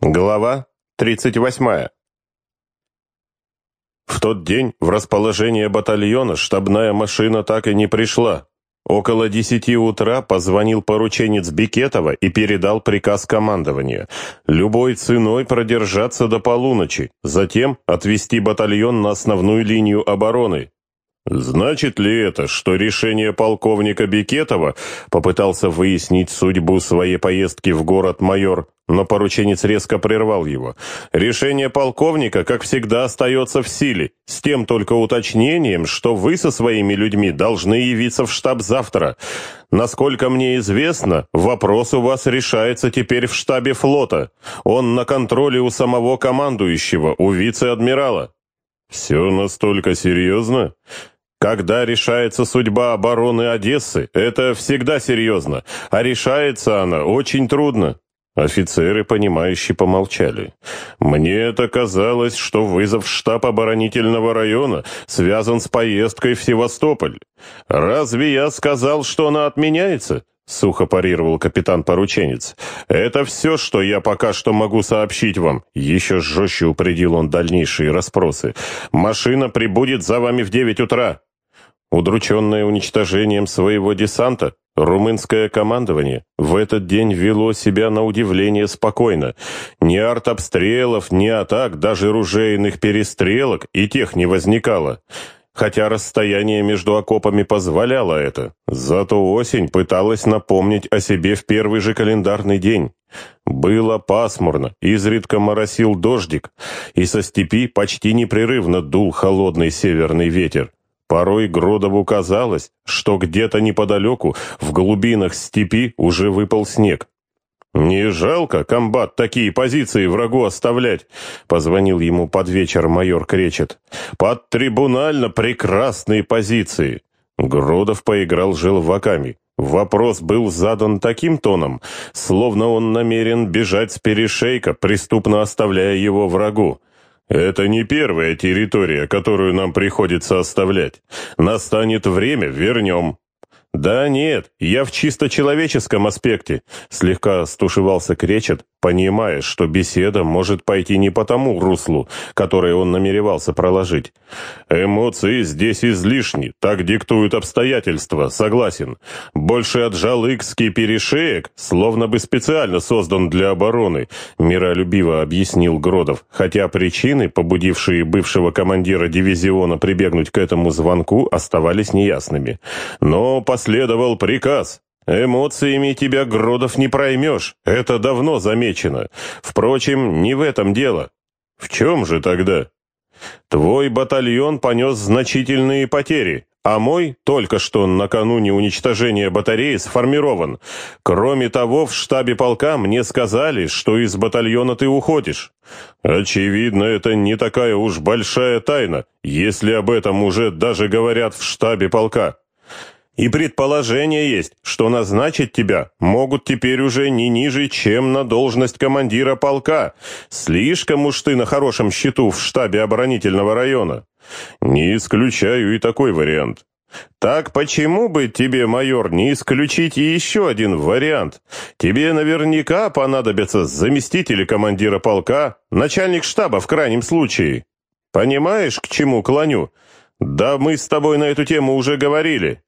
Глава 38. В тот день в расположение батальона штабная машина так и не пришла. Около десяти утра позвонил порученец Бикетова и передал приказ командования. Любой ценой продержаться до полуночи, затем отвести батальон на основную линию обороны. Значит ли это, что решение полковника Бекетова попытался выяснить судьбу своей поездки в город майор, но порученец резко прервал его. Решение полковника, как всегда, остается в силе, с тем только уточнением, что вы со своими людьми должны явиться в штаб завтра. Насколько мне известно, вопрос у вас решается теперь в штабе флота. Он на контроле у самого командующего, у вице-адмирала. «Все настолько серьезно?» Когда решается судьба обороны Одессы, это всегда серьезно, а решается она очень трудно. Офицеры, понимающие, помолчали. «Мне это казалось, что вызов штаб оборонительного района связан с поездкой в Севастополь. Разве я сказал, что она отменяется?» — сухо парировал капитан-порученец. «Это все, что я пока что могу сообщить вам». Еще жестче упредил он дальнейшие расспросы. «Машина прибудет за вами в девять утра». Удрученное уничтожением своего десанта, румынское командование в этот день вело себя на удивление спокойно. Ни артобстрелов, ни атак, даже ружейных перестрелок и тех не возникало. Хотя расстояние между окопами позволяло это. Зато осень пыталась напомнить о себе в первый же календарный день. Было пасмурно, изредка моросил дождик, и со степи почти непрерывно дул холодный северный ветер. Порой Гродову казалось, что где-то неподалеку, в глубинах степи, уже выпал снег. «Не жалко, комбат, такие позиции врагу оставлять?» — позвонил ему под вечер майор Кречет. «Под трибунально прекрасные позиции!» Гродов поиграл желваками. Вопрос был задан таким тоном, словно он намерен бежать с перешейка, преступно оставляя его врагу. Это не первая территория, которую нам приходится оставлять. Настанет время, вернем. «Да нет, я в чисто человеческом аспекте», — слегка стушевался Кречет, понимая, что беседа может пойти не по тому руслу, которое он намеревался проложить. «Эмоции здесь излишни, так диктуют обстоятельства, согласен. Больше отжал икский перешеек, словно бы специально создан для обороны», — миролюбиво объяснил Гродов, хотя причины, побудившие бывшего командира дивизиона прибегнуть к этому звонку, оставались неясными. «Но по последовал приказ. Эмоциями тебя, Гродов, не проймешь. Это давно замечено. Впрочем, не в этом дело. В чем же тогда? Твой батальон понес значительные потери, а мой, только что накануне уничтожения батареи, сформирован. Кроме того, в штабе полка мне сказали, что из батальона ты уходишь. Очевидно, это не такая уж большая тайна, если об этом уже даже говорят в штабе полка. И предположение есть, что назначить тебя могут теперь уже не ниже, чем на должность командира полка. Слишком уж ты на хорошем счету в штабе оборонительного района. Не исключаю и такой вариант. Так почему бы тебе, майор, не исключить и еще один вариант? Тебе наверняка понадобятся заместители командира полка, начальник штаба в крайнем случае. Понимаешь, к чему клоню? Да мы с тобой на эту тему уже говорили.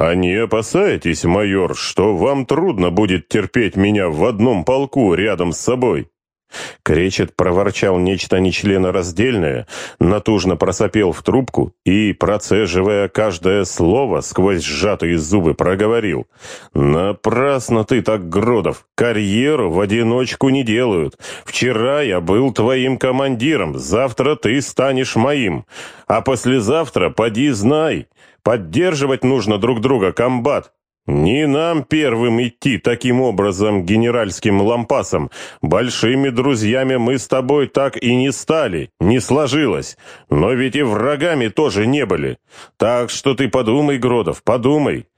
«А не опасаетесь, майор, что вам трудно будет терпеть меня в одном полку рядом с собой?» Кречет проворчал нечто нечленораздельное, натужно просопел в трубку и, процеживая каждое слово, сквозь сжатые зубы проговорил. «Напрасно ты так, Гродов, карьеру в одиночку не делают. Вчера я был твоим командиром, завтра ты станешь моим, а послезавтра поди знай, Поддерживать нужно друг друга, комбат. Не нам первым идти таким образом генеральским лампасом. Большими друзьями мы с тобой так и не стали, не сложилось. Но ведь и врагами тоже не были. Так что ты подумай, Гродов, подумай.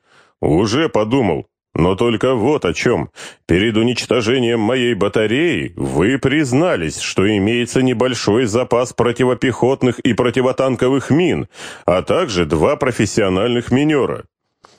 Уже подумал. Но только вот о чем. Перед уничтожением моей батареи вы признались, что имеется небольшой запас противопехотных и противотанковых мин, а также два профессиональных минера.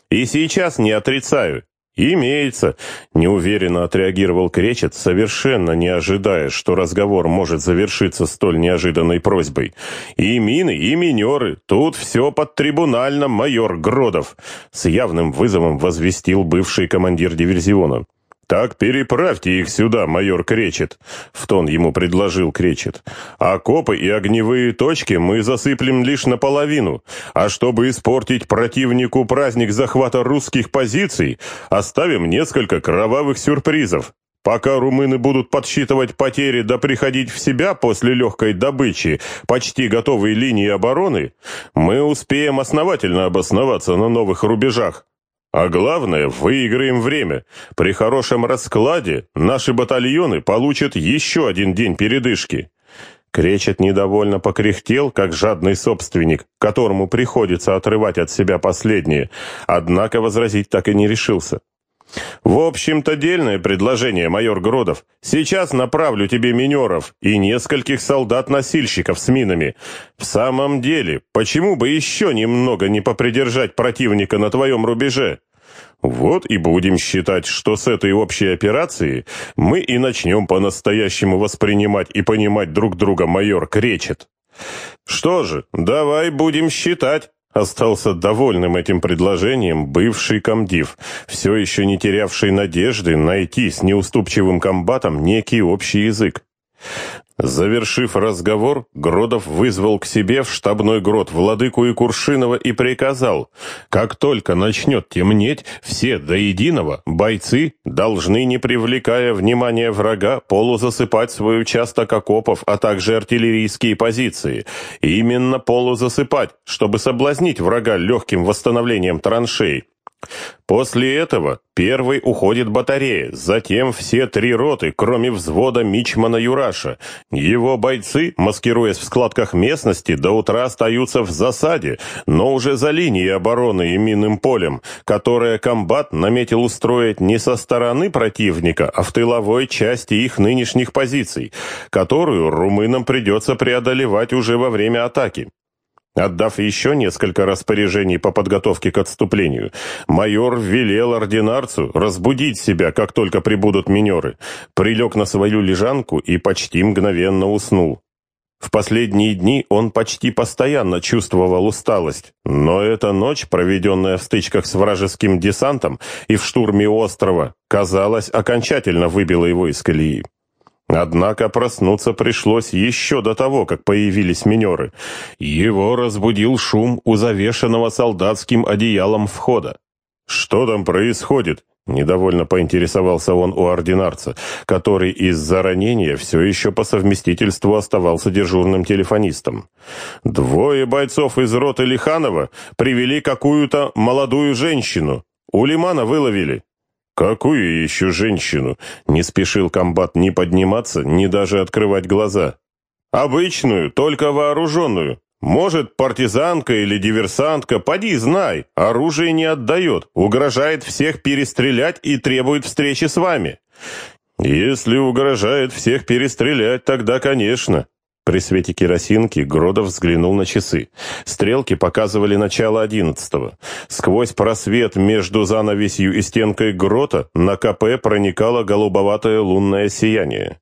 И сейчас не отрицаю. «Имеется», — неуверенно отреагировал Кречет, совершенно не ожидая, что разговор может завершиться столь неожиданной просьбой. «И мины, и минеры, тут все под трибунальным, майор Гродов», — с явным вызовом возвестил бывший командир дивизиона. «Так переправьте их сюда, майор Кречет», — в тон ему предложил Кречет. «Окопы и огневые точки мы засыплем лишь наполовину, а чтобы испортить противнику праздник захвата русских позиций, оставим несколько кровавых сюрпризов. Пока румыны будут подсчитывать потери да приходить в себя после легкой добычи почти готовой линии обороны, мы успеем основательно обосноваться на новых рубежах. А главное, выиграем время. При хорошем раскладе наши батальоны получат еще один день передышки. Кречет недовольно покряхтел, как жадный собственник, которому приходится отрывать от себя последнее, однако возразить так и не решился. «В общем-то, дельное предложение, майор Гродов. Сейчас направлю тебе минеров и нескольких солдат-носильщиков с минами. В самом деле, почему бы еще немного не попридержать противника на твоем рубеже?» Вот и будем считать, что с этой общей операции мы и начнем по-настоящему воспринимать и понимать друг друга, майор Кречет. Что же, давай будем считать. Остался довольным этим предложением бывший комдив, все еще не терявший надежды найти с неуступчивым комбатом некий общий язык. Завершив разговор, Гродов вызвал к себе в штабной грот Владыку и Куршинова и приказал, как только начнет темнеть, все до единого бойцы должны, не привлекая внимания врага, полузасыпать свой участок окопов, а также артиллерийские позиции. Именно полузасыпать, чтобы соблазнить врага легким восстановлением траншей. После этого первый уходит батарея, затем все три роты, кроме взвода Мичмана Юраша. Его бойцы, маскируясь в складках местности, до утра остаются в засаде, но уже за линией обороны и минным полем, которое комбат наметил устроить не со стороны противника, а в тыловой части их нынешних позиций, которую румынам придется преодолевать уже во время атаки. Отдав еще несколько распоряжений по подготовке к отступлению, майор велел ординарцу разбудить себя, как только прибудут минеры, прилег на свою лежанку и почти мгновенно уснул. В последние дни он почти постоянно чувствовал усталость, но эта ночь, проведенная в стычках с вражеским десантом и в штурме острова, казалось, окончательно выбила его из колеи. Однако проснуться пришлось еще до того, как появились минеры. Его разбудил шум у завешенного солдатским одеялом входа. «Что там происходит?» — недовольно поинтересовался он у ординарца, который из-за ранения все еще по совместительству оставался дежурным телефонистом. «Двое бойцов из роты Лиханова привели какую-то молодую женщину. У Лимана выловили». «Какую еще женщину?» Не спешил комбат ни подниматься, ни даже открывать глаза. «Обычную, только вооруженную. Может, партизанка или диверсантка, поди знай, оружие не отдает, угрожает всех перестрелять и требует встречи с вами». «Если угрожает всех перестрелять, тогда, конечно. При свете керосинки Гродов взглянул на часы. Стрелки показывали начало одиннадцатого. Сквозь просвет между занавесью и стенкой грота на КП проникало голубоватое лунное сияние.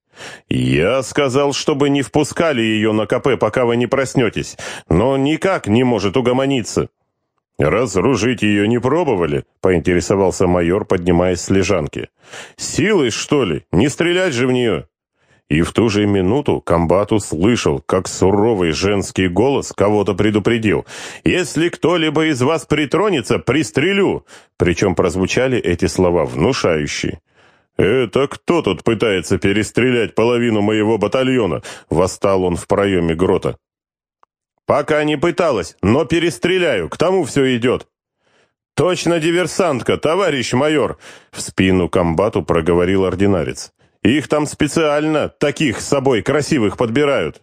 «Я сказал, чтобы не впускали ее на КП, пока вы не проснетесь, но никак не может угомониться». «Разоружить ее не пробовали?» — поинтересовался майор, поднимаясь с лежанки. «Силой, что ли? Не стрелять же в нее!» И в ту же минуту комбат услышал, как суровый женский голос кого-то предупредил. «Если кто-либо из вас притронется, пристрелю!» Причем прозвучали эти слова внушающие. «Это кто тут пытается перестрелять половину моего батальона?» Восстал он в проеме грота. «Пока не пыталась, но перестреляю, к тому все идет!» «Точно диверсантка, товарищ майор!» В спину комбату проговорил ординарец. Их там специально, таких с собой красивых подбирают.